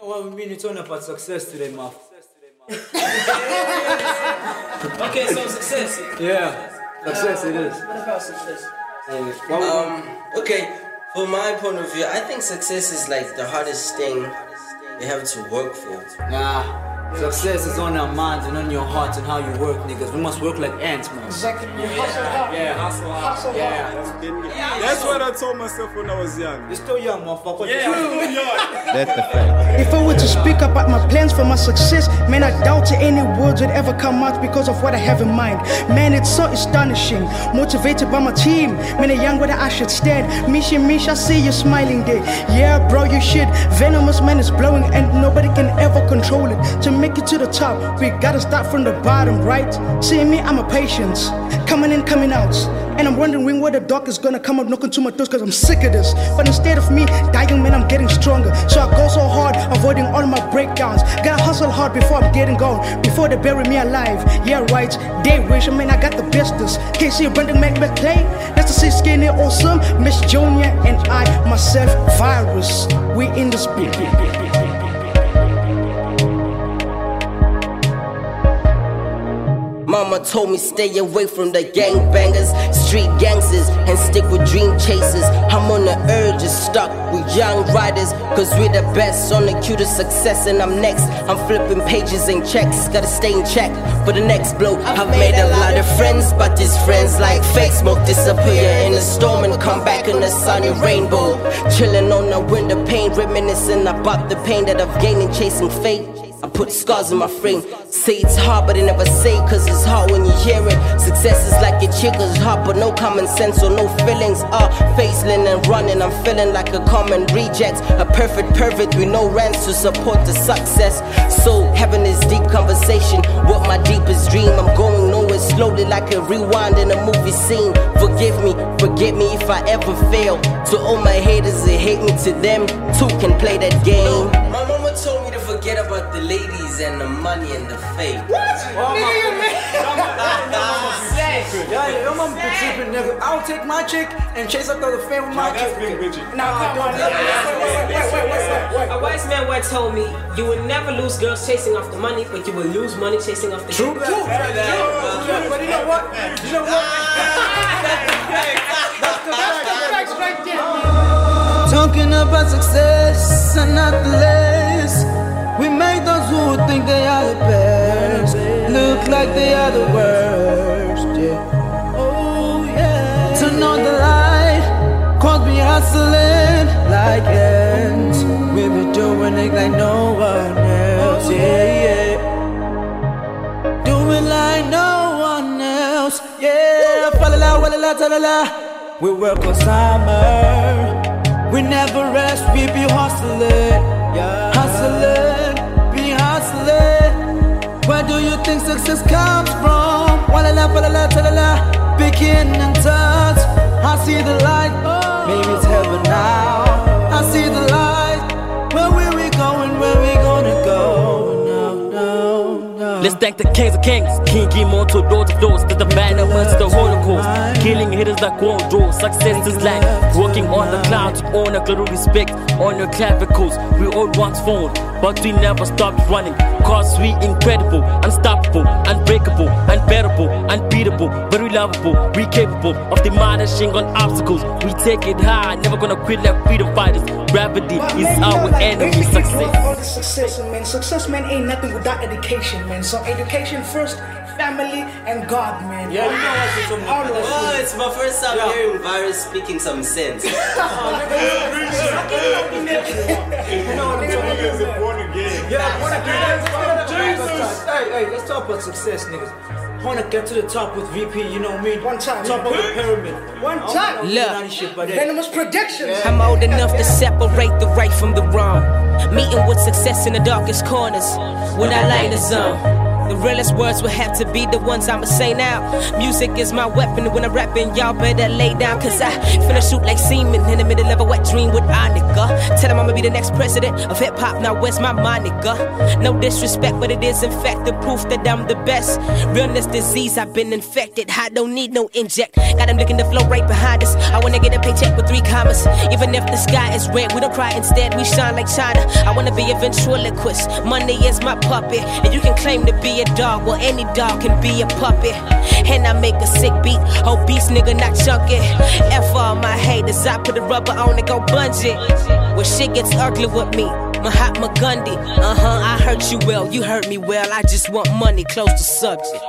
know what we mean? It's on about success today, ma. Okay, so success. Yeah, success it is. What about success? What we- Um, okay, from my point of view, I think success is like the hardest thing you have to work for. Nah, success is on our minds and on your hearts and how you work, niggas. We must work like ants, man. Exactly. You hustle hard. Yeah, hustle hard. Hustle Yeah. hard. That's what I told myself when I was young. You're still young, motherfucker. That's the fact. If I were to speak about my plans for my success, man, I doubt any words would ever come out because of what I have in mind. Man, it's so astonishing. Motivated by my team, man, a young where I should stand. Misha, Misha, see you smiling there. Yeah, bro, you shit. Venomous man is blowing and nobody can ever control it. To make it to the top, we gotta start from the bottom, right? See me, I'm a patience. Coming in, coming out. And I'm wondering when the dark is gonna come up knocking to my doors cause I'm sick of this. But instead of me dying, man, I'm getting stronger. So I go so hard, avoiding all my breakdowns. Gotta hustle hard before I'm getting gone, before they bury me alive. Yeah, right, they wish, man, I got the bestest. Can't see Brendan McClay. That's the see skinny awesome. Miss Junior and I, myself, virus. We in the speed. Mama told me stay away from the gangbangers, street gangsters, and stick with dream chasers. I'm on the urge of stuck with young riders, cause we're the best on the queue to success, and I'm next. I'm flipping pages and checks, gotta stay in check for the next blow. I've made a lot of friends, but these friends like fake smoke disappear in the storm and come back in the sunny rainbow. Chilling on the window pane, reminiscing about the pain that I've gained in chasing fate. I put scars in my frame. Say it's hard, but they never say cause it's hard when you hear it. Success is like a chick, it's hard, but no common sense or no feelings. Uh, faceling and running, I'm feeling like a common reject. A perfect pervert with no rents to support the success. So, having this deep conversation, what my deepest dream. I'm going nowhere slowly like a rewind in a movie scene. Forgive me, forget me if I ever fail. To all my haters that hate me, to them, too can play that game. My mama told me to forget about the ladies and the money and the fame. Yeah, your mom be tripping, nigga. I'll take my chick and chase after the fame with my That's chick. big bitchy. Nah, come on. Wait, wait, wait, wait, wait, wait. A wise man once told me, you will never lose girls chasing after money, but you will lose money chasing after True, girls. true, true. But you know what? You know what? Ah, Talking about success and not the less. Like they are the worst. Yeah. Oh yeah. To know the light, cause we hustling like ants. We be doing it like no one else. Yeah, yeah. Do it like no one else. Yeah. Fa la la, wa la la, ta la la. We work on summer. We never rest, we be hustling. Think success comes from? Walla la, fa la la, ta la la. Begin and touch. I see the light. Maybe it's heaven now. I see the light. Where we we going? Where we gonna go? Let's thank the kings of kings, King Immortal, Lord of Lords, to the man amongst the Holocaust. Killing hitters like draws, success is like walking on the clouds with honor, glory, respect on your clavicles. We all once fall, but we never stopped running. Cause we incredible, unstoppable, unbreakable, unbearable, unbeatable, very lovable, we capable of demolishing on obstacles. We take it high, never gonna quit like freedom fighters. Gravity is our enemy, success. Success, man. Success, man, ain't nothing without education, man. So education first, family, and God, man. Yeah, you know what's so All of Oh, it's my first time Yeah. hearing Virus speaking some sense. Oh, you know what I'm talking about? are born again. Yeah, I wanna get Jesus. Hey, hey, let's talk about success, niggas. Wanna get to the top with VP, you know what I mean? One time. Top of the pyramid. One time. Look. Shit, but then, Venomous predictions. I'm old enough to separate the right from the wrong. Meeting with success in the darkest corners when I light the zone. The realest words will have to be the ones I'ma say now. Music is my weapon when I'm rapping, y'all better lay down. Cause I finna shoot like semen in the middle of a wet dream with a nigga. Tell him I'ma be the next president of hip hop, now where's my mind, nigga? No disrespect, but it is in fact the proof that I'm the best. Realness disease, I've been infected. I don't need no inject. Got them looking to flow right behind us. I wanna get a paycheck with three commas. Even if the sky is red, we don't cry instead, we shine like China. I wanna be a ventriloquist. Money is my puppet. And you can claim to be a dog, well, any dog can be a puppet. And I make a sick beat, obese nigga, not chunky. F all my haters, I put the rubber on and go bungee. When shit gets ugly with me, Mahatma Gandhi. Uh huh, I hurt you well, you hurt me well. I just want money, close to subject.